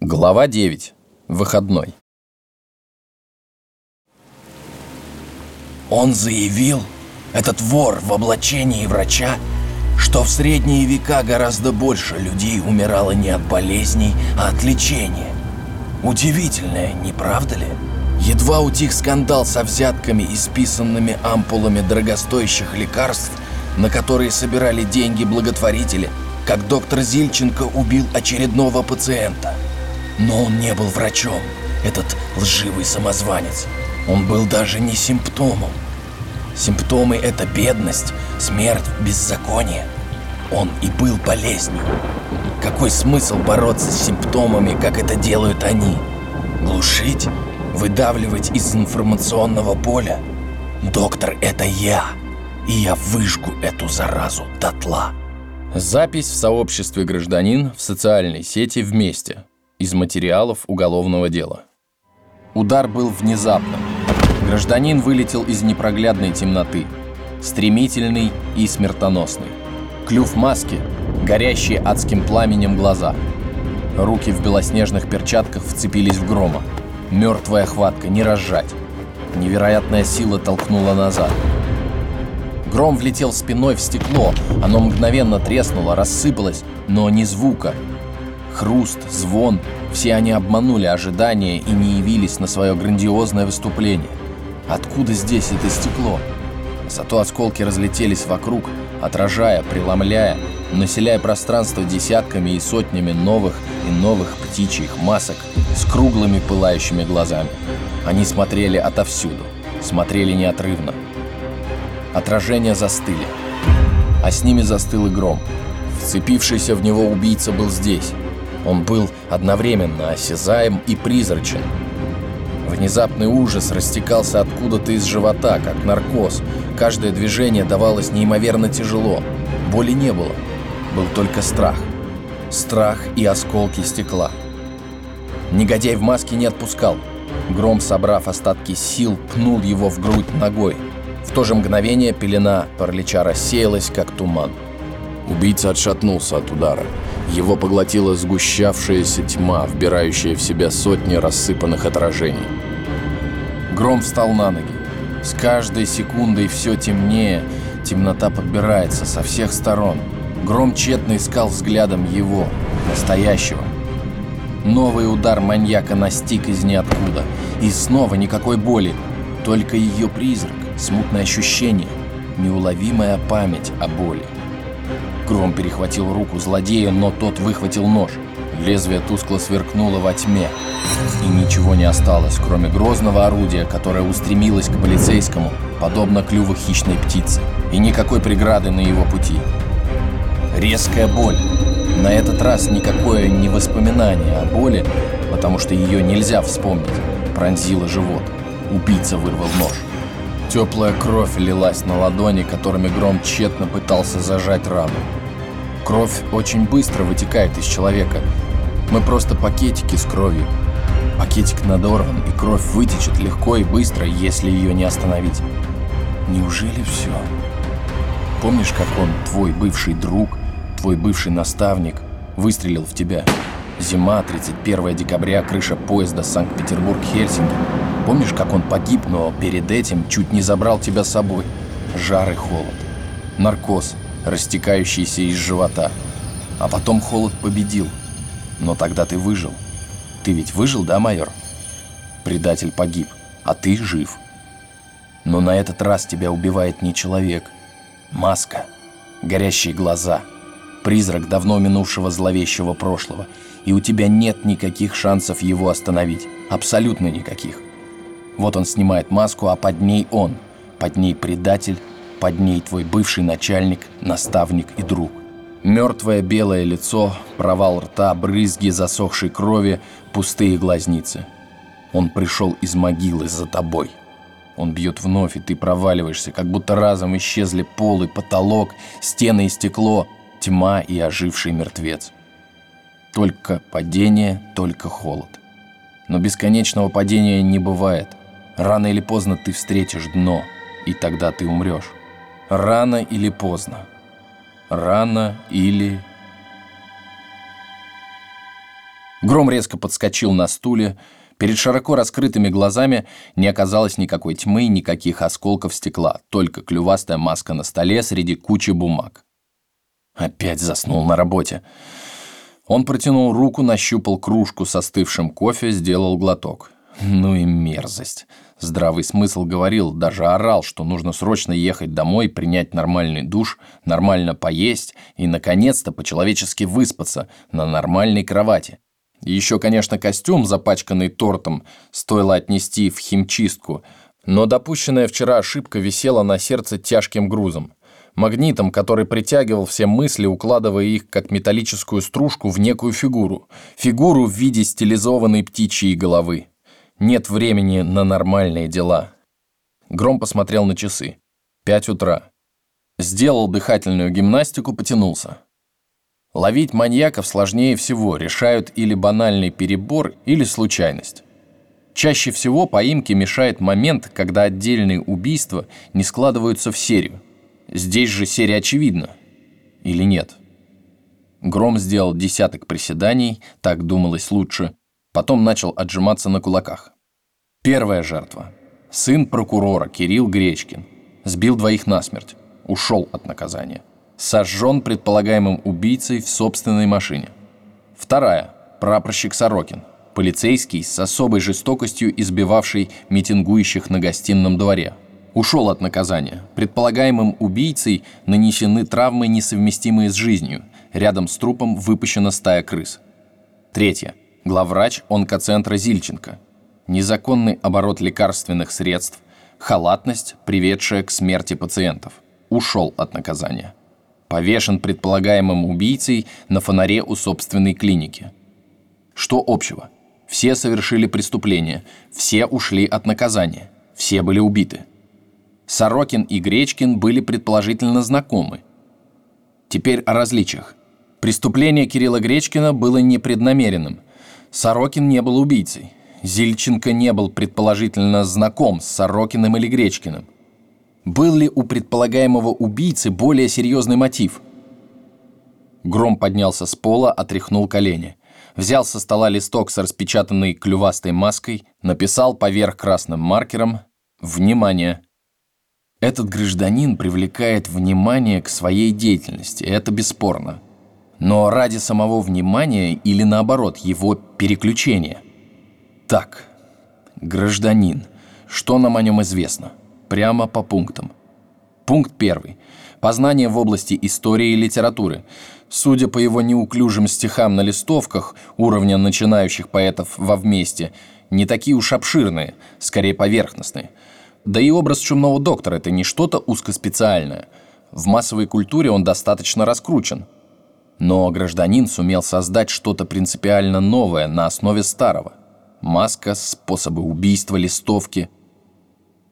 Глава 9. Выходной. Он заявил, этот вор в облачении врача, что в средние века гораздо больше людей умирало не от болезней, а от лечения. Удивительное, не правда ли? Едва утих скандал со взятками и списанными ампулами дорогостоящих лекарств, на которые собирали деньги благотворители, как доктор Зильченко убил очередного пациента – но он не был врачом, этот лживый самозванец. Он был даже не симптомом. Симптомы — это бедность, смерть, беззаконие. Он и был болезнью. Какой смысл бороться с симптомами, как это делают они? Глушить? Выдавливать из информационного поля? Доктор, это я. И я выжгу эту заразу дотла. Запись в сообществе гражданин в социальной сети «Вместе» из материалов уголовного дела. Удар был внезапным. Гражданин вылетел из непроглядной темноты, стремительный и смертоносный. Клюв маски, горящие адским пламенем глаза. Руки в белоснежных перчатках вцепились в грома. Мертвая хватка, не разжать. Невероятная сила толкнула назад. Гром влетел спиной в стекло, оно мгновенно треснуло, рассыпалось, но ни звука, Хруст, звон – все они обманули ожидания и не явились на свое грандиозное выступление. Откуда здесь это стекло? Зато осколки разлетелись вокруг, отражая, преломляя, населяя пространство десятками и сотнями новых и новых птичьих масок с круглыми пылающими глазами. Они смотрели отовсюду, смотрели неотрывно. Отражения застыли, а с ними застыл и гром. Вцепившийся в него убийца был здесь, он был одновременно осязаем и призрачен. Внезапный ужас растекался откуда-то из живота, как наркоз. Каждое движение давалось неимоверно тяжело. Боли не было. Был только страх. Страх и осколки стекла. Негодяй в маске не отпускал. Гром, собрав остатки сил, пнул его в грудь ногой. В то же мгновение пелена паралича рассеялась, как туман. Убийца отшатнулся от удара. Его поглотила сгущавшаяся тьма, вбирающая в себя сотни рассыпанных отражений. Гром встал на ноги. С каждой секундой все темнее, темнота подбирается со всех сторон. Гром тщетно искал взглядом его, настоящего. Новый удар маньяка настиг из ниоткуда. И снова никакой боли, только ее призрак, смутное ощущение, неуловимая память о боли. Гром перехватил руку злодея, но тот выхватил нож. Лезвие тускло сверкнуло во тьме. И ничего не осталось, кроме грозного орудия, которое устремилось к полицейскому, подобно клюву хищной птицы. И никакой преграды на его пути. Резкая боль. На этот раз никакое не воспоминание о боли, потому что ее нельзя вспомнить, пронзила живот. Убийца вырвал нож. Теплая кровь лилась на ладони, которыми Гром тщетно пытался зажать рану. Кровь очень быстро вытекает из человека. Мы просто пакетики с кровью. Пакетик надорван, и кровь вытечет легко и быстро, если ее не остановить. Неужели все? Помнишь, как он, твой бывший друг, твой бывший наставник, выстрелил в тебя? Зима, 31 декабря, крыша поезда Санкт-Петербург-Хельсинки. Помнишь, как он погиб, но перед этим чуть не забрал тебя с собой? Жар и холод. Наркоз, растекающийся из живота. А потом холод победил. Но тогда ты выжил. Ты ведь выжил, да, майор? Предатель погиб, а ты жив. Но на этот раз тебя убивает не человек. Маска, горящие глаза, призрак давно минувшего зловещего прошлого – и у тебя нет никаких шансов его остановить. Абсолютно никаких. Вот он снимает маску, а под ней он. Под ней предатель, под ней твой бывший начальник, наставник и друг. Мертвое белое лицо, провал рта, брызги засохшей крови, пустые глазницы. Он пришел из могилы за тобой. Он бьет вновь, и ты проваливаешься, как будто разом исчезли пол и потолок, стены и стекло, тьма и оживший мертвец. Только падение, только холод. Но бесконечного падения не бывает. Рано или поздно ты встретишь дно, и тогда ты умрешь. Рано или поздно. Рано или Гром резко подскочил на стуле. Перед широко раскрытыми глазами не оказалось никакой тьмы, никаких осколков стекла, только клювастая маска на столе среди кучи бумаг. Опять заснул на работе. Он протянул руку, нащупал кружку с остывшим кофе, сделал глоток. Ну и мерзость. Здравый смысл говорил, даже орал, что нужно срочно ехать домой, принять нормальный душ, нормально поесть и, наконец-то, по-человечески выспаться на нормальной кровати. И еще, конечно, костюм, запачканный тортом, стоило отнести в химчистку, но допущенная вчера ошибка висела на сердце тяжким грузом. Магнитом, который притягивал все мысли, укладывая их как металлическую стружку в некую фигуру. Фигуру в виде стилизованной птичьей головы. Нет времени на нормальные дела. Гром посмотрел на часы. Пять утра. Сделал дыхательную гимнастику, потянулся. Ловить маньяков сложнее всего, решают или банальный перебор, или случайность. Чаще всего поимке мешает момент, когда отдельные убийства не складываются в серию. Здесь же серия очевидна. Или нет? Гром сделал десяток приседаний, так думалось лучше, Потом начал отжиматься на кулаках. Первая жертва. Сын прокурора Кирилл Гречкин. Сбил двоих насмерть. Ушел от наказания. Сожжен предполагаемым убийцей в собственной машине. Вторая. Прапорщик Сорокин. Полицейский с особой жестокостью избивавший митингующих на гостином дворе. Ушел от наказания. Предполагаемым убийцей нанесены травмы, несовместимые с жизнью. Рядом с трупом выпущена стая крыс. Третье главврач онкоцентра Зильченко, незаконный оборот лекарственных средств, халатность, приведшая к смерти пациентов. Ушел от наказания. Повешен предполагаемым убийцей на фонаре у собственной клиники. Что общего? Все совершили преступление, все ушли от наказания, все были убиты. Сорокин и Гречкин были предположительно знакомы. Теперь о различиях. Преступление Кирилла Гречкина было непреднамеренным – Сорокин не был убийцей. Зильченко не был предположительно знаком с Сорокиным или Гречкиным. Был ли у предполагаемого убийцы более серьезный мотив? Гром поднялся с пола, отряхнул колени. Взял со стола листок с распечатанной клювастой маской, написал поверх красным маркером «Внимание!». Этот гражданин привлекает внимание к своей деятельности, это бесспорно но ради самого внимания или наоборот его переключения. Так, гражданин, что нам о нем известно? Прямо по пунктам. Пункт первый. Познание в области истории и литературы. Судя по его неуклюжим стихам на листовках уровня начинающих поэтов во вместе, не такие уж обширные, скорее поверхностные. Да и образ чумного доктора – это не что-то узкоспециальное. В массовой культуре он достаточно раскручен – но гражданин сумел создать что-то принципиально новое на основе старого. Маска, способы убийства, листовки.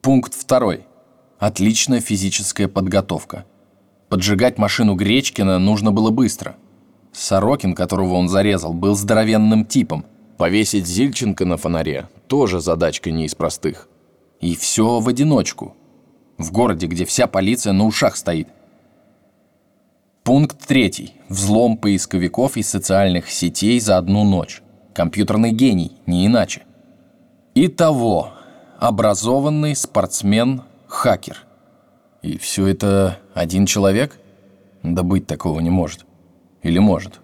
Пункт второй. Отличная физическая подготовка. Поджигать машину Гречкина нужно было быстро. Сорокин, которого он зарезал, был здоровенным типом. Повесить Зильченко на фонаре – тоже задачка не из простых. И все в одиночку. В городе, где вся полиция на ушах стоит – Пункт третий. Взлом поисковиков и социальных сетей за одну ночь. Компьютерный гений, не иначе. Итого, образованный спортсмен, хакер. И все это один человек? Да быть такого не может. Или может?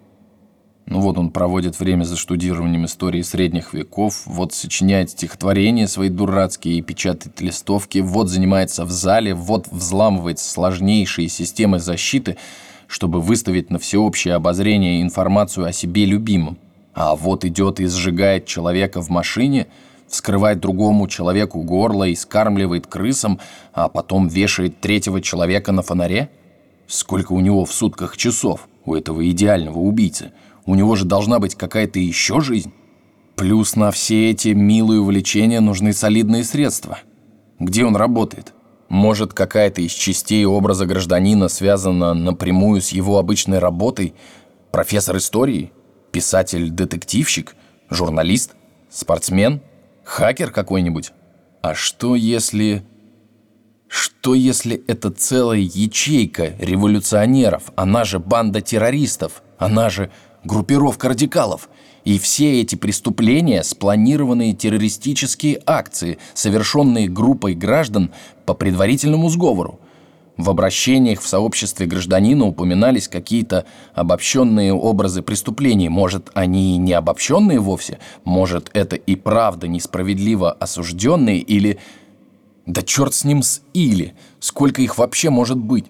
Ну вот он проводит время за штудированием истории средних веков, вот сочиняет стихотворения свои дурацкие и печатает листовки, вот занимается в зале, вот взламывает сложнейшие системы защиты – чтобы выставить на всеобщее обозрение информацию о себе любимом. А вот идет и сжигает человека в машине, вскрывает другому человеку горло и скармливает крысам, а потом вешает третьего человека на фонаре? Сколько у него в сутках часов, у этого идеального убийцы? У него же должна быть какая-то еще жизнь. Плюс на все эти милые увлечения нужны солидные средства. Где он работает? Может, какая-то из частей образа гражданина связана напрямую с его обычной работой? Профессор истории? Писатель-детективщик? Журналист? Спортсмен? Хакер какой-нибудь? А что если... Что если это целая ячейка революционеров, она же банда террористов, она же группировка радикалов. И все эти преступления – спланированные террористические акции, совершенные группой граждан по предварительному сговору. В обращениях в сообществе гражданина упоминались какие-то обобщенные образы преступлений. Может, они и не обобщенные вовсе? Может, это и правда несправедливо осужденные или... Да черт с ним с или! Сколько их вообще может быть?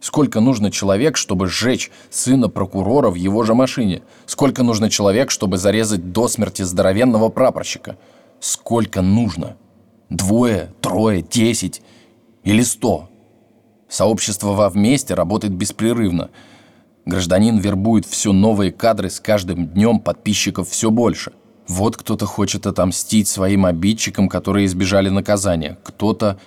Сколько нужно человек, чтобы сжечь сына прокурора в его же машине? Сколько нужно человек, чтобы зарезать до смерти здоровенного прапорщика? Сколько нужно? Двое, трое, десять или сто? Сообщество во вместе работает беспрерывно. Гражданин вербует все новые кадры с каждым днем подписчиков все больше. Вот кто-то хочет отомстить своим обидчикам, которые избежали наказания. Кто-то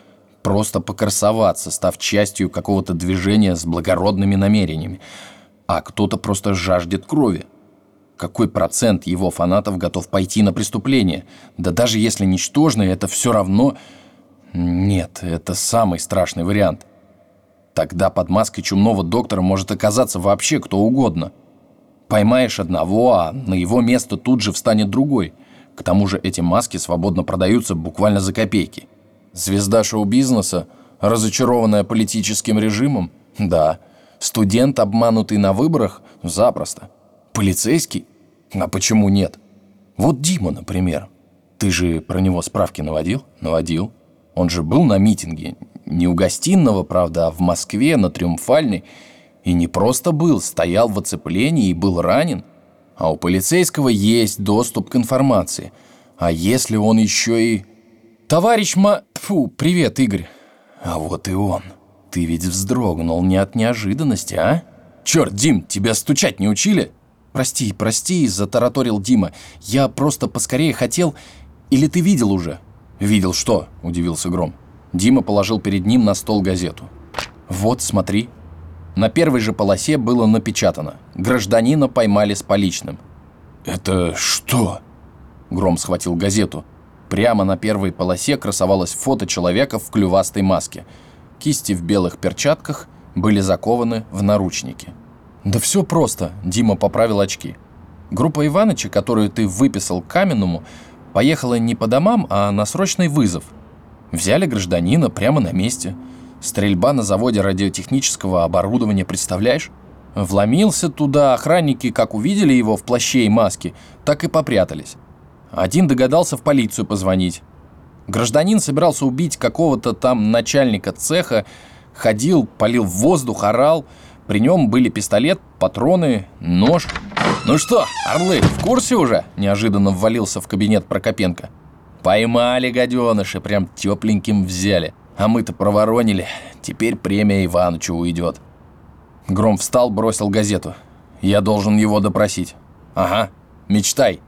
просто покрасоваться, став частью какого-то движения с благородными намерениями. А кто-то просто жаждет крови. Какой процент его фанатов готов пойти на преступление? Да даже если ничтожный, это все равно... Нет, это самый страшный вариант. Тогда под маской чумного доктора может оказаться вообще кто угодно. Поймаешь одного, а на его место тут же встанет другой. К тому же эти маски свободно продаются буквально за копейки. Звезда шоу-бизнеса, разочарованная политическим режимом? Да. Студент, обманутый на выборах? Запросто. Полицейский? А почему нет? Вот Дима, например. Ты же про него справки наводил? Наводил. Он же был на митинге. Не у гостиного, правда, а в Москве, на Триумфальной. И не просто был, стоял в оцеплении и был ранен. А у полицейского есть доступ к информации. А если он еще и «Товарищ Ма... Фу, привет, Игорь!» «А вот и он. Ты ведь вздрогнул не от неожиданности, а? Черт, Дим, тебя стучать не учили?» «Прости, прости», — затараторил Дима. «Я просто поскорее хотел... Или ты видел уже?» «Видел что?» — удивился Гром. Дима положил перед ним на стол газету. «Вот, смотри». На первой же полосе было напечатано. Гражданина поймали с поличным. «Это что?» Гром схватил газету. Прямо на первой полосе красовалось фото человека в клювастой маске. Кисти в белых перчатках были закованы в наручники. «Да все просто», — Дима поправил очки. «Группа Иваныча, которую ты выписал Каменному, поехала не по домам, а на срочный вызов. Взяли гражданина прямо на месте. Стрельба на заводе радиотехнического оборудования, представляешь? Вломился туда, охранники как увидели его в плаще и маске, так и попрятались. Один догадался в полицию позвонить. Гражданин собирался убить какого-то там начальника цеха, ходил, полил в воздух, орал. При нем были пистолет, патроны, нож. «Ну что, орлы, в курсе уже?» – неожиданно ввалился в кабинет Прокопенко. «Поймали гаденыши, прям тепленьким взяли. А мы-то проворонили. Теперь премия Иванычу уйдет». Гром встал, бросил газету. «Я должен его допросить». «Ага, мечтай».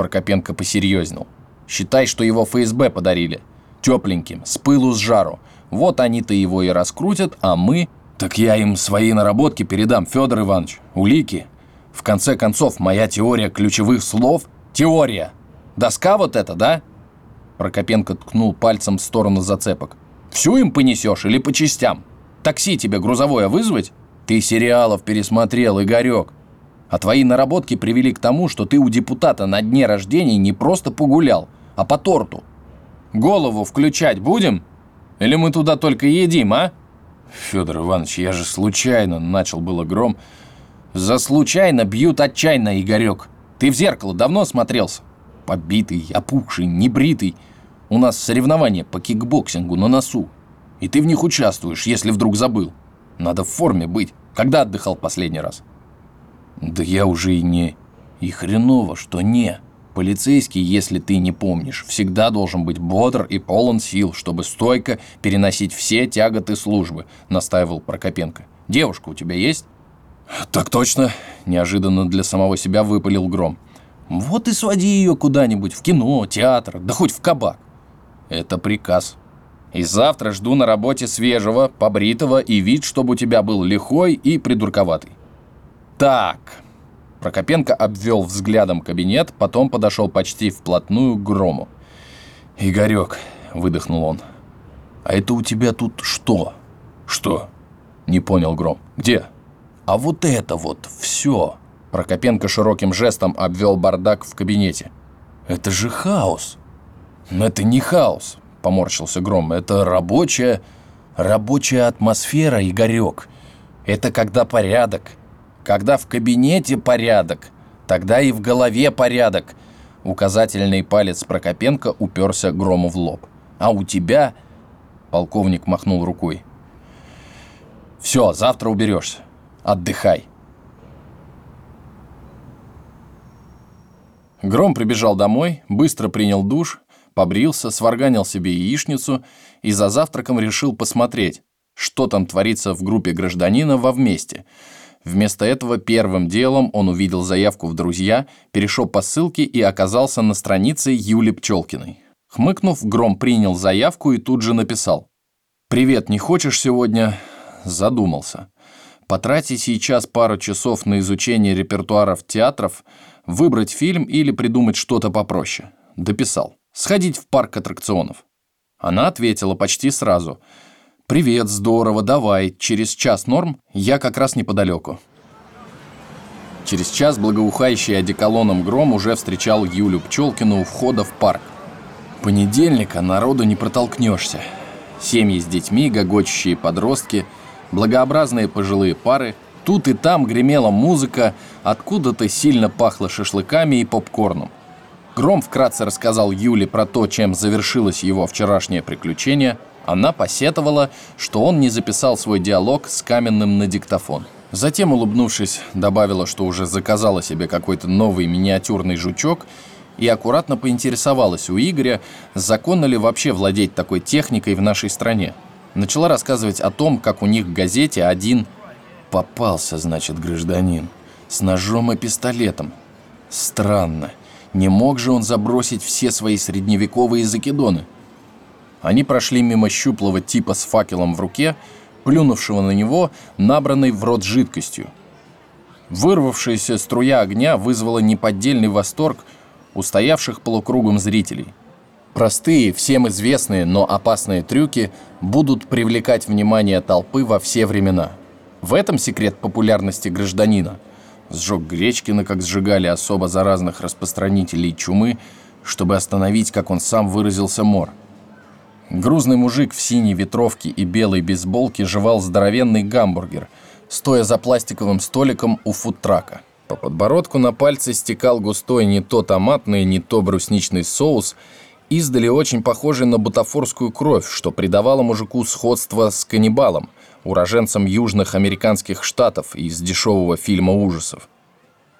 Прокопенко посерьезнел. «Считай, что его ФСБ подарили. Тепленьким, с пылу с жару. Вот они-то его и раскрутят, а мы...» «Так я им свои наработки передам, Федор Иванович. Улики. В конце концов, моя теория ключевых слов — теория. Доска вот эта, да?» Прокопенко ткнул пальцем в сторону зацепок. «Всю им понесешь или по частям? Такси тебе грузовое вызвать? Ты сериалов пересмотрел, Игорек. А твои наработки привели к тому, что ты у депутата на дне рождения не просто погулял, а по торту. Голову включать будем? Или мы туда только едим, а? Федор Иванович, я же случайно, начал было гром. За случайно бьют отчаянно, Игорек. Ты в зеркало давно смотрелся? Побитый, опухший, небритый. У нас соревнования по кикбоксингу на носу. И ты в них участвуешь, если вдруг забыл. Надо в форме быть. Когда отдыхал последний раз? Да я уже и не... И хреново, что не. Полицейский, если ты не помнишь, всегда должен быть бодр и полон сил, чтобы стойко переносить все тяготы службы, настаивал Прокопенко. Девушка у тебя есть? Так точно, неожиданно для самого себя выпалил Гром. Вот и своди ее куда-нибудь, в кино, театр, да хоть в кабак. Это приказ. И завтра жду на работе свежего, побритого и вид, чтобы у тебя был лихой и придурковатый. Так. Прокопенко обвел взглядом кабинет, потом подошел почти вплотную к Грому. «Игорек», — выдохнул он, — «а это у тебя тут что?» «Что?» — не понял Гром. «Где?» «А вот это вот все. Прокопенко широким жестом обвел бардак в кабинете. «Это же хаос!» «Это не хаос», — поморщился Гром. «Это рабочая... рабочая атмосфера, Игорек. Это когда порядок. Когда в кабинете порядок, тогда и в голове порядок». Указательный палец Прокопенко уперся Грому в лоб. «А у тебя...» — полковник махнул рукой. «Все, завтра уберешься. Отдыхай». Гром прибежал домой, быстро принял душ, побрился, сварганил себе яичницу и за завтраком решил посмотреть, что там творится в группе гражданина во «Вместе». Вместо этого первым делом он увидел заявку в «Друзья», перешел по ссылке и оказался на странице Юли Пчелкиной. Хмыкнув, Гром принял заявку и тут же написал. «Привет, не хочешь сегодня?» Задумался. Потратить сейчас пару часов на изучение репертуаров театров – выбрать фильм или придумать что-то попроще. Дописал. Сходить в парк аттракционов. Она ответила почти сразу. «Привет, здорово, давай, через час норм, я как раз неподалеку». Через час благоухающий одеколоном гром уже встречал Юлю Пчелкину у входа в парк. Понедельника народу не протолкнешься. Семьи с детьми, гогочущие подростки, благообразные пожилые пары – Тут и там гремела музыка, откуда-то сильно пахло шашлыками и попкорном. Гром вкратце рассказал Юле про то, чем завершилось его вчерашнее приключение. Она посетовала, что он не записал свой диалог с каменным на диктофон. Затем, улыбнувшись, добавила, что уже заказала себе какой-то новый миниатюрный жучок и аккуратно поинтересовалась у Игоря, законно ли вообще владеть такой техникой в нашей стране. Начала рассказывать о том, как у них в газете один Попался, значит, гражданин. С ножом и пистолетом. Странно. Не мог же он забросить все свои средневековые закидоны? Они прошли мимо щуплого типа с факелом в руке, плюнувшего на него, набранной в рот жидкостью. Вырвавшаяся струя огня вызвала неподдельный восторг у стоявших полукругом зрителей. Простые, всем известные, но опасные трюки будут привлекать внимание толпы во все времена – в этом секрет популярности гражданина. Сжег Гречкина, как сжигали особо заразных распространителей чумы, чтобы остановить, как он сам выразился, мор. Грузный мужик в синей ветровке и белой бейсболке жевал здоровенный гамбургер, стоя за пластиковым столиком у фудтрака. По подбородку на пальце стекал густой не то томатный, не то брусничный соус, издали очень похожий на бутафорскую кровь, что придавало мужику сходство с каннибалом – уроженцем южных американских штатов из дешевого фильма ужасов.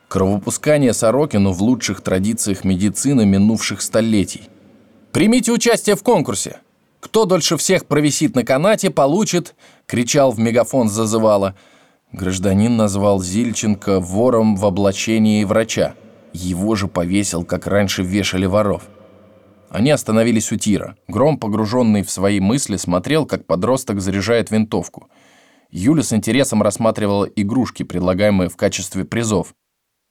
Кровопускание Сорокину в лучших традициях медицины минувших столетий. «Примите участие в конкурсе! Кто дольше всех провисит на канате, получит!» — кричал в мегафон зазывало. Гражданин назвал Зильченко вором в облачении врача. Его же повесил, как раньше вешали воров. Они остановились у тира. Гром, погруженный в свои мысли, смотрел, как подросток заряжает винтовку. Юля с интересом рассматривала игрушки, предлагаемые в качестве призов.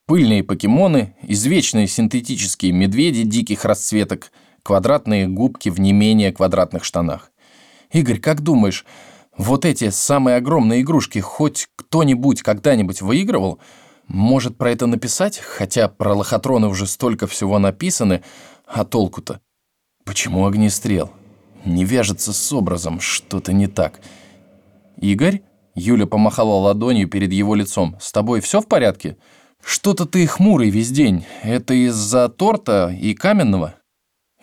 Пыльные покемоны, извечные синтетические медведи диких расцветок, квадратные губки в не менее квадратных штанах. «Игорь, как думаешь, вот эти самые огромные игрушки хоть кто-нибудь когда-нибудь выигрывал? Может про это написать? Хотя про лохотроны уже столько всего написаны, а толку-то?» Почему огнестрел? Не вяжется с образом, что-то не так. Игорь? Юля помахала ладонью перед его лицом. С тобой все в порядке? Что-то ты хмурый весь день. Это из-за торта и каменного?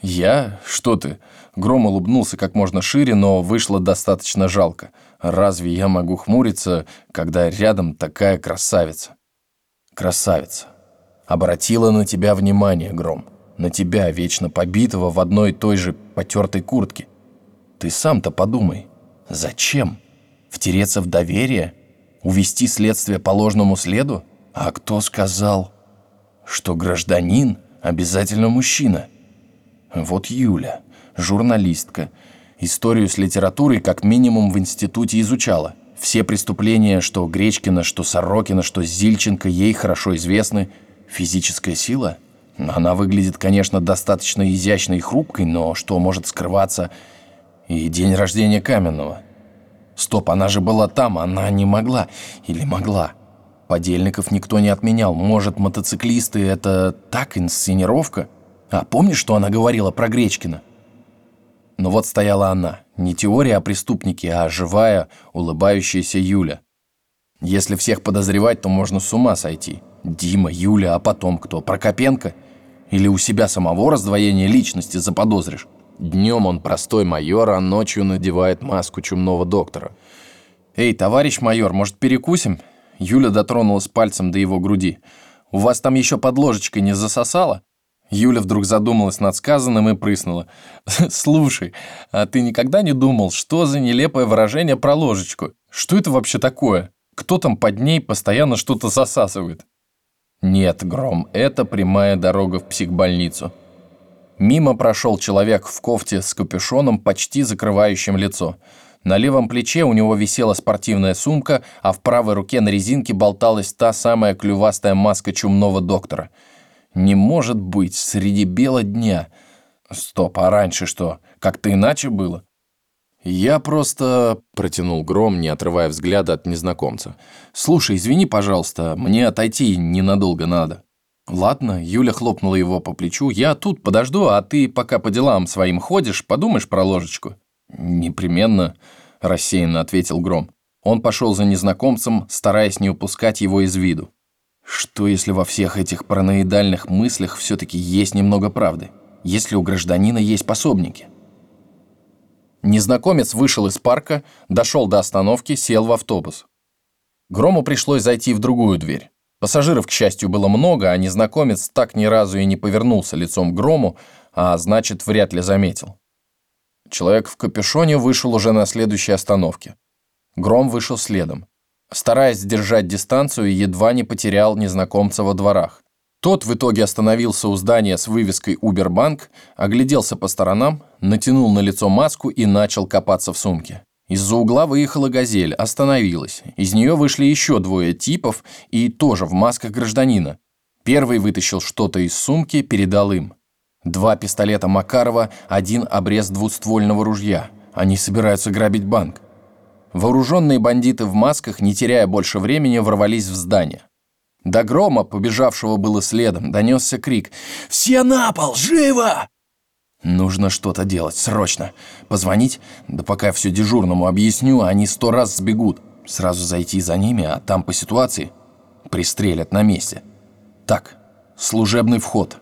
Я? Что ты? Гром улыбнулся как можно шире, но вышло достаточно жалко. Разве я могу хмуриться, когда рядом такая красавица? Красавица. Обратила на тебя внимание, Гром на тебя, вечно побитого в одной той же потертой куртке. Ты сам-то подумай, зачем? Втереться в доверие? Увести следствие по ложному следу? А кто сказал, что гражданин обязательно мужчина? Вот Юля, журналистка, историю с литературой как минимум в институте изучала. Все преступления, что Гречкина, что Сорокина, что Зильченко, ей хорошо известны. Физическая сила – она выглядит, конечно, достаточно изящной и хрупкой, но что может скрываться и день рождения Каменного? Стоп, она же была там, она не могла. Или могла? Подельников никто не отменял. Может, мотоциклисты — это так, инсценировка? А помнишь, что она говорила про Гречкина? Но вот стояла она. Не теория о преступнике, а живая, улыбающаяся Юля. Если всех подозревать, то можно с ума сойти. Дима, Юля, а потом кто? Прокопенко? Или у себя самого раздвоение личности заподозришь? Днем он простой майор, а ночью надевает маску чумного доктора. «Эй, товарищ майор, может, перекусим?» Юля дотронулась пальцем до его груди. «У вас там еще под ложечкой не засосало?» Юля вдруг задумалась над сказанным и прыснула. «Слушай, а ты никогда не думал, что за нелепое выражение про ложечку? Что это вообще такое? Кто там под ней постоянно что-то засасывает?» «Нет, Гром, это прямая дорога в психбольницу». Мимо прошел человек в кофте с капюшоном, почти закрывающим лицо. На левом плече у него висела спортивная сумка, а в правой руке на резинке болталась та самая клювастая маска чумного доктора – не может быть, среди бела дня. Стоп, а раньше что? Как-то иначе было? Я просто... Протянул Гром, не отрывая взгляда от незнакомца. Слушай, извини, пожалуйста, мне отойти ненадолго надо. Ладно, Юля хлопнула его по плечу. Я тут подожду, а ты пока по делам своим ходишь, подумаешь про ложечку. Непременно, рассеянно ответил Гром. Он пошел за незнакомцем, стараясь не упускать его из виду. Что если во всех этих параноидальных мыслях все-таки есть немного правды? Если у гражданина есть пособники? Незнакомец вышел из парка, дошел до остановки, сел в автобус. Грому пришлось зайти в другую дверь. Пассажиров, к счастью, было много, а незнакомец так ни разу и не повернулся лицом к Грому, а значит, вряд ли заметил. Человек в капюшоне вышел уже на следующей остановке. Гром вышел следом. Стараясь держать дистанцию, едва не потерял незнакомца во дворах. Тот в итоге остановился у здания с вывеской «Убербанк», огляделся по сторонам, натянул на лицо маску и начал копаться в сумке. Из-за угла выехала «Газель», остановилась. Из нее вышли еще двое типов и тоже в масках гражданина. Первый вытащил что-то из сумки, передал им. Два пистолета Макарова, один обрез двуствольного ружья. Они собираются грабить банк. Вооруженные бандиты в масках, не теряя больше времени, ворвались в здание. До грома, побежавшего было следом, донесся крик «Все на пол! Живо!» Нужно что-то делать, срочно. Позвонить? Да пока все дежурному объясню, они сто раз сбегут. Сразу зайти за ними, а там по ситуации пристрелят на месте. Так, служебный вход.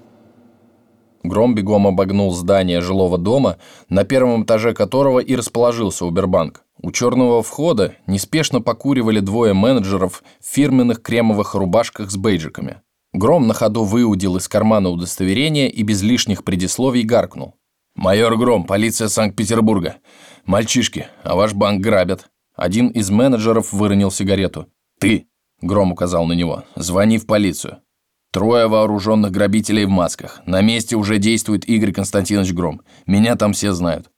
Гром бегом обогнул здание жилого дома, на первом этаже которого и расположился Убербанк. У черного входа неспешно покуривали двое менеджеров в фирменных кремовых рубашках с бейджиками. Гром на ходу выудил из кармана удостоверение и без лишних предисловий гаркнул. «Майор Гром, полиция Санкт-Петербурга. Мальчишки, а ваш банк грабят». Один из менеджеров выронил сигарету. «Ты», — Гром указал на него, — «звони в полицию». Трое вооруженных грабителей в масках. На месте уже действует Игорь Константинович Гром. Меня там все знают.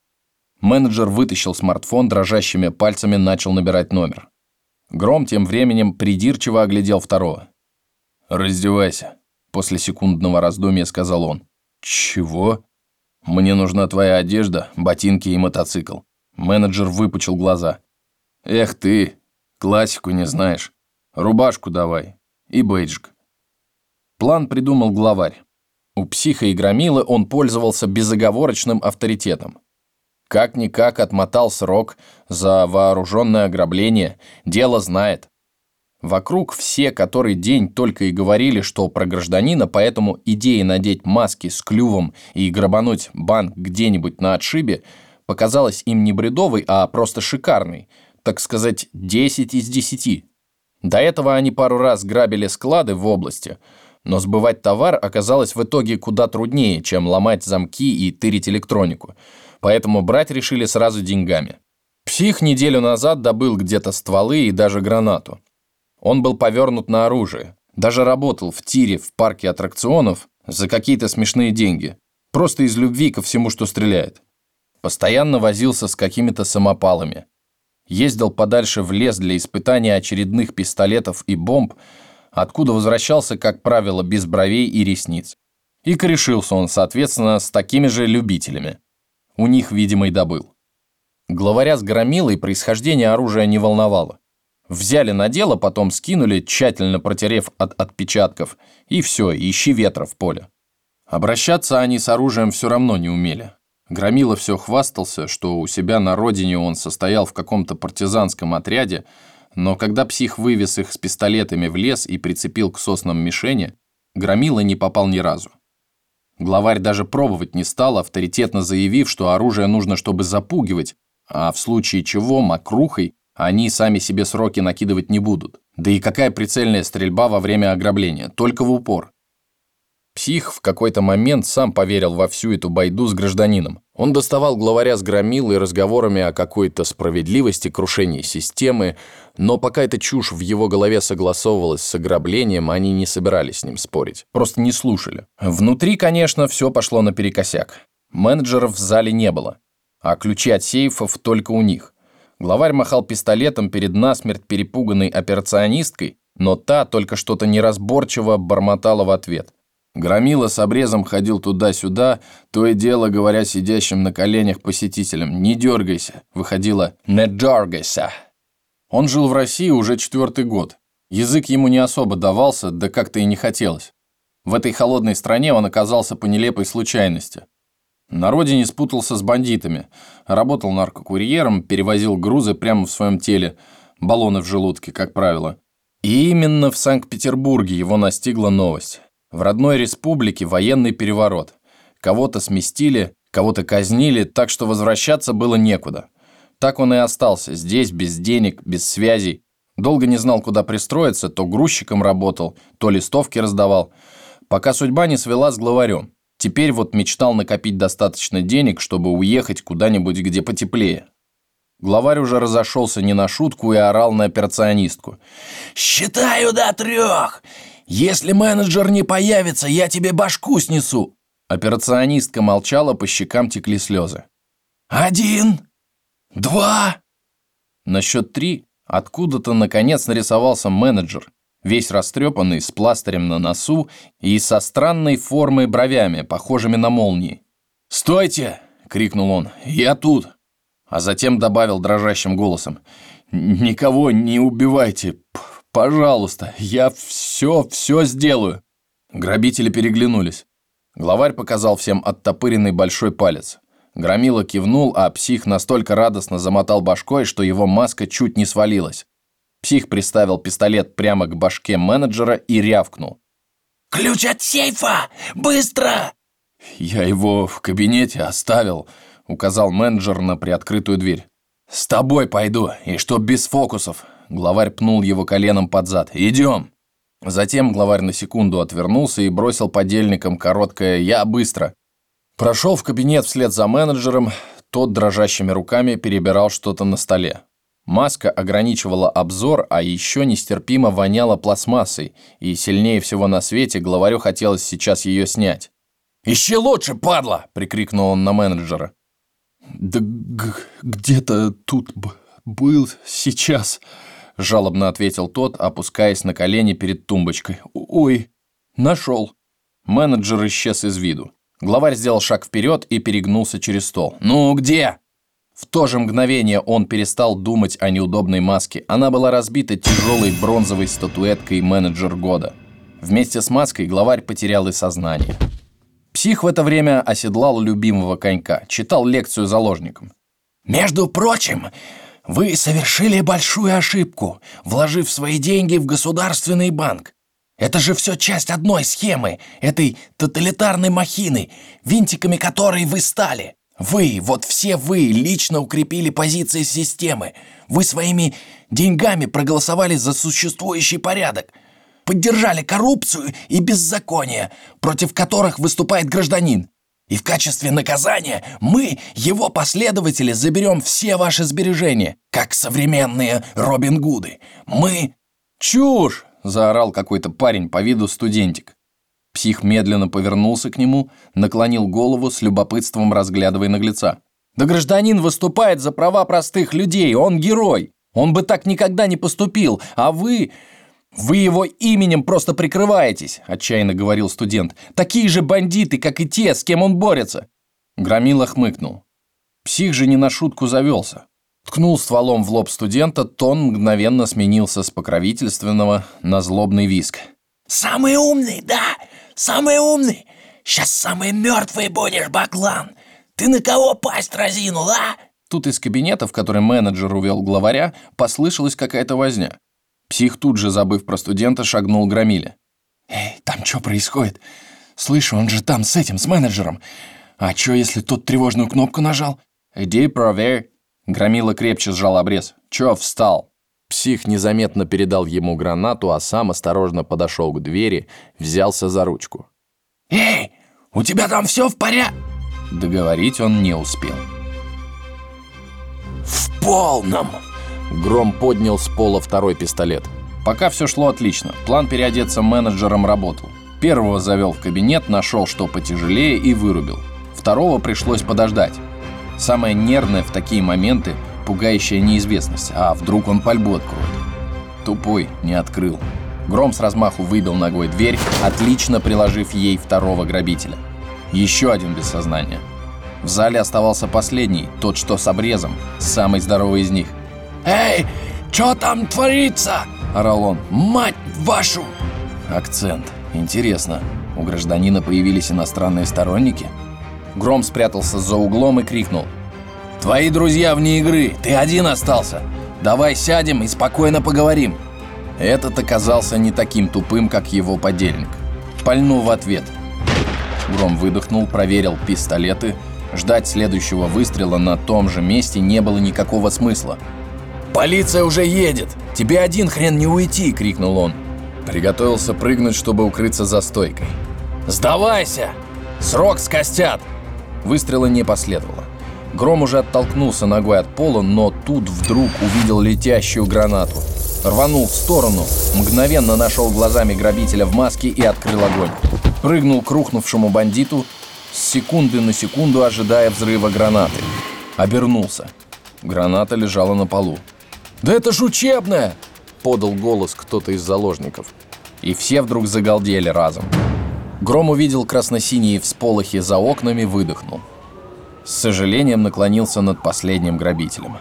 Менеджер вытащил смартфон, дрожащими пальцами начал набирать номер. Гром тем временем придирчиво оглядел второго. «Раздевайся», — после секундного раздумья сказал он. «Чего?» «Мне нужна твоя одежда, ботинки и мотоцикл». Менеджер выпучил глаза. «Эх ты, классику не знаешь. Рубашку давай. И бейджик». План придумал главарь. У психа и громилы он пользовался безоговорочным авторитетом. Как-никак отмотал срок за вооруженное ограбление, дело знает. Вокруг все, который день только и говорили, что про гражданина, поэтому идея надеть маски с клювом и грабануть банк где-нибудь на отшибе показалась им не бредовой, а просто шикарной, так сказать, 10 из 10. До этого они пару раз грабили склады в области, но сбывать товар оказалось в итоге куда труднее, чем ломать замки и тырить электронику – поэтому брать решили сразу деньгами. Псих неделю назад добыл где-то стволы и даже гранату. Он был повернут на оружие, даже работал в тире в парке аттракционов за какие-то смешные деньги, просто из любви ко всему, что стреляет. Постоянно возился с какими-то самопалами. Ездил подальше в лес для испытания очередных пистолетов и бомб, откуда возвращался, как правило, без бровей и ресниц. И корешился он, соответственно, с такими же любителями. У них, видимо, и добыл. Главаря с громилой происхождение оружия не волновало. Взяли на дело, потом скинули, тщательно протерев от отпечатков, и все, ищи ветра в поле. Обращаться они с оружием все равно не умели. Громила все хвастался, что у себя на родине он состоял в каком-то партизанском отряде, но когда псих вывез их с пистолетами в лес и прицепил к соснам мишени, Громила не попал ни разу. Главарь даже пробовать не стал, авторитетно заявив, что оружие нужно, чтобы запугивать, а в случае чего мокрухой они сами себе сроки накидывать не будут. Да и какая прицельная стрельба во время ограбления, только в упор. Псих в какой-то момент сам поверил во всю эту байду с гражданином. Он доставал главаря с громилой разговорами о какой-то справедливости, крушении системы, но пока эта чушь в его голове согласовывалась с ограблением, они не собирались с ним спорить. Просто не слушали. Внутри, конечно, все пошло наперекосяк. Менеджеров в зале не было, а ключи от сейфов только у них. Главарь махал пистолетом перед насмерть перепуганной операционисткой, но та только что-то неразборчиво бормотала в ответ. Громила с обрезом ходил туда-сюда, то и дело говоря сидящим на коленях посетителям «Не дергайся», выходило «Не дергайся». Он жил в России уже четвертый год. Язык ему не особо давался, да как-то и не хотелось. В этой холодной стране он оказался по нелепой случайности. На родине спутался с бандитами, работал наркокурьером, перевозил грузы прямо в своем теле, баллоны в желудке, как правило. И именно в Санкт-Петербурге его настигла новость. В родной республике военный переворот. Кого-то сместили, кого-то казнили, так что возвращаться было некуда. Так он и остался, здесь, без денег, без связей. Долго не знал, куда пристроиться, то грузчиком работал, то листовки раздавал. Пока судьба не свела с главарем. Теперь вот мечтал накопить достаточно денег, чтобы уехать куда-нибудь, где потеплее. Главарь уже разошелся не на шутку и орал на операционистку. «Считаю до трех! Если менеджер не появится, я тебе башку снесу!» Операционистка молчала, по щекам текли слезы. «Один! Два!» На счет три откуда-то наконец нарисовался менеджер, весь растрепанный, с пластырем на носу и со странной формой бровями, похожими на молнии. «Стойте!» — крикнул он. «Я тут!» А затем добавил дрожащим голосом. «Никого не убивайте! Пожалуйста, я все, все сделаю!» Грабители переглянулись. Главарь показал всем оттопыренный большой палец. Громила кивнул, а псих настолько радостно замотал башкой, что его маска чуть не свалилась. Псих приставил пистолет прямо к башке менеджера и рявкнул. «Ключ от сейфа! Быстро!» «Я его в кабинете оставил», — указал менеджер на приоткрытую дверь. «С тобой пойду, и чтоб без фокусов. Главарь пнул его коленом под зад. «Идем!» Затем главарь на секунду отвернулся и бросил подельникам короткое «Я быстро!». Прошел в кабинет вслед за менеджером, тот дрожащими руками перебирал что-то на столе. Маска ограничивала обзор, а еще нестерпимо воняла пластмассой, и сильнее всего на свете главарю хотелось сейчас ее снять. «Ищи лучше, падла!» – прикрикнул он на менеджера. «Да где-то тут был сейчас», — жалобно ответил тот, опускаясь на колени перед тумбочкой. «Ой, нашел». Менеджер исчез из виду. Главарь сделал шаг вперед и перегнулся через стол. «Ну, где?» В то же мгновение он перестал думать о неудобной маске. Она была разбита тяжелой бронзовой статуэткой менеджер года. Вместе с маской главарь потерял и сознание. Псих в это время оседлал любимого конька, читал лекцию заложникам. «Между прочим, вы совершили большую ошибку, вложив свои деньги в государственный банк. Это же все часть одной схемы, этой тоталитарной махины, винтиками которой вы стали. Вы, вот все вы, лично укрепили позиции системы. Вы своими деньгами проголосовали за существующий порядок. Поддержали коррупцию и беззаконие, против которых выступает гражданин. И в качестве наказания мы, его последователи, заберем все ваши сбережения, как современные Робин Гуды. Мы...» «Чушь!» — заорал какой-то парень по виду студентик. Псих медленно повернулся к нему, наклонил голову с любопытством разглядывая наглеца. «Да гражданин выступает за права простых людей, он герой! Он бы так никогда не поступил, а вы...» «Вы его именем просто прикрываетесь», – отчаянно говорил студент. «Такие же бандиты, как и те, с кем он борется». Громила хмыкнул. Псих же не на шутку завелся. Ткнул стволом в лоб студента, тон мгновенно сменился с покровительственного на злобный виск. «Самый умный, да? Самый умный! Сейчас самый мертвый будешь, Баклан! Ты на кого пасть разинул, а?» Тут из кабинета, в который менеджер увел главаря, послышалась какая-то возня. Псих тут же, забыв про студента, шагнул Громиле. «Эй, там что происходит? Слышу, он же там с этим, с менеджером. А что, если тот тревожную кнопку нажал?» «Иди проверь». Громила крепче сжал обрез. «Чё встал?» Псих незаметно передал ему гранату, а сам осторожно подошел к двери, взялся за ручку. «Эй, у тебя там все в порядке?» Договорить он не успел. «В полном!» Гром поднял с пола второй пистолет. Пока все шло отлично. План переодеться менеджером работал. Первого завел в кабинет, нашел что потяжелее и вырубил. Второго пришлось подождать. Самое нервное в такие моменты – пугающая неизвестность. А вдруг он пальбу откроет? Тупой, не открыл. Гром с размаху выбил ногой дверь, отлично приложив ей второго грабителя. Еще один без сознания. В зале оставался последний, тот, что с обрезом, самый здоровый из них. «Эй, что там творится?» – орал он. «Мать вашу!» Акцент. Интересно, у гражданина появились иностранные сторонники? Гром спрятался за углом и крикнул. «Твои друзья вне игры, ты один остался. Давай сядем и спокойно поговорим». Этот оказался не таким тупым, как его подельник. Пальнул в ответ. Гром выдохнул, проверил пистолеты. Ждать следующего выстрела на том же месте не было никакого смысла. «Полиция уже едет! Тебе один хрен не уйти!» — крикнул он. Приготовился прыгнуть, чтобы укрыться за стойкой. «Сдавайся! Срок скостят!» Выстрела не последовало. Гром уже оттолкнулся ногой от пола, но тут вдруг увидел летящую гранату. Рванул в сторону, мгновенно нашел глазами грабителя в маске и открыл огонь. Прыгнул к рухнувшему бандиту, с секунды на секунду ожидая взрыва гранаты. Обернулся. Граната лежала на полу. «Да это ж учебная!» — подал голос кто-то из заложников. И все вдруг загалдели разом. Гром увидел красно-синие всполохи за окнами, выдохнул. С сожалением наклонился над последним грабителем.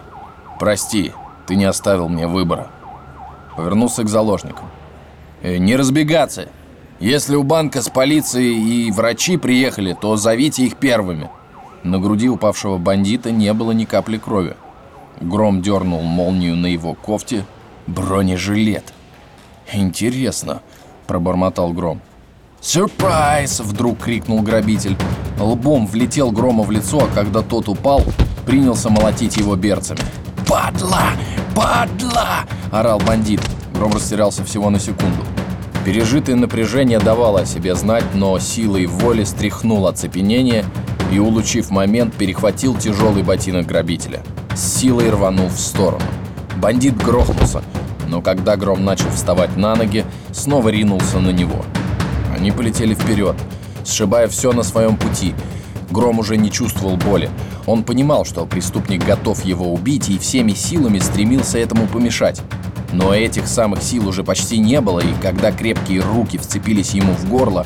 «Прости, ты не оставил мне выбора». Повернулся к заложникам. «Э, «Не разбегаться! Если у банка с полицией и врачи приехали, то зовите их первыми». На груди упавшего бандита не было ни капли крови. Гром дернул молнию на его кофте. Бронежилет. «Интересно», — пробормотал Гром. «Сюрприз!» — вдруг крикнул грабитель. Лбом влетел Грома в лицо, а когда тот упал, принялся молотить его берцами. «Падла! Падла!» — орал бандит. Гром растерялся всего на секунду. Пережитое напряжение давало о себе знать, но силой воли стряхнул оцепенение и, улучив момент, перехватил тяжелый ботинок грабителя. С силой рванул в сторону. Бандит грохнулся, но когда Гром начал вставать на ноги, снова ринулся на него. Они полетели вперед, сшибая все на своем пути. Гром уже не чувствовал боли. Он понимал, что преступник готов его убить и всеми силами стремился этому помешать. Но этих самых сил уже почти не было, и когда крепкие руки вцепились ему в горло,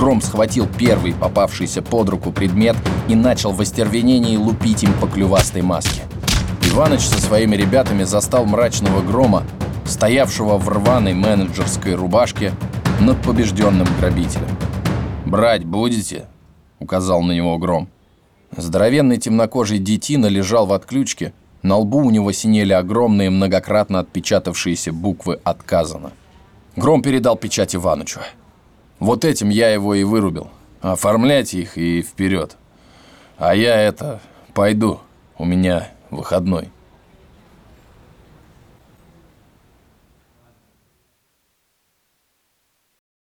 Гром схватил первый попавшийся под руку предмет и начал в остервенении лупить им по клювастой маске. Иваныч со своими ребятами застал мрачного Грома, стоявшего в рваной менеджерской рубашке, над побежденным грабителем. «Брать будете?» — указал на него Гром. Здоровенный темнокожий детина лежал в отключке, на лбу у него синели огромные многократно отпечатавшиеся буквы «Отказано». Гром передал печать Иванычу. «Вот этим я его и вырубил. Оформляйте их и вперед. А я это... пойду. У меня выходной».